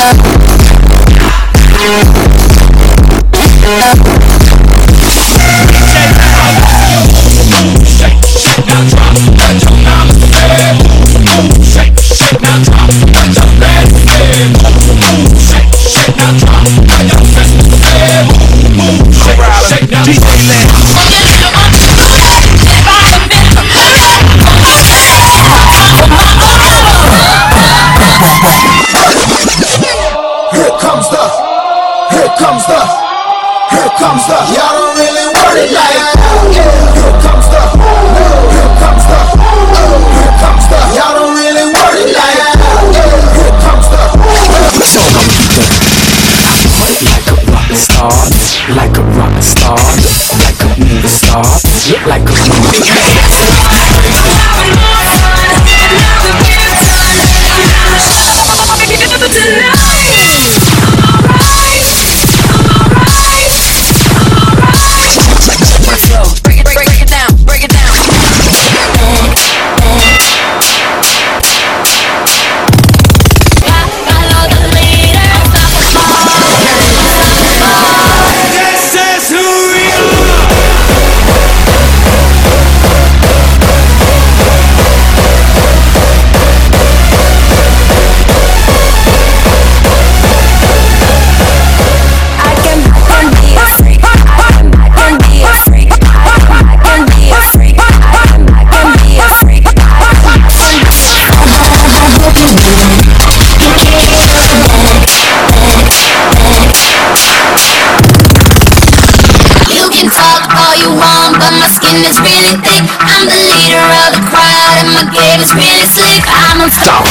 Here comes the, here comes the. Y'all don't really want it like that. Here comes the, here comes the, here comes the. Y'all don't really want it like. Here comes the. like a rock star, like a rock star, like a movie star, like a movie. My skin is really thick. I'm the leader of the crowd, and my game is really slick. I'm that.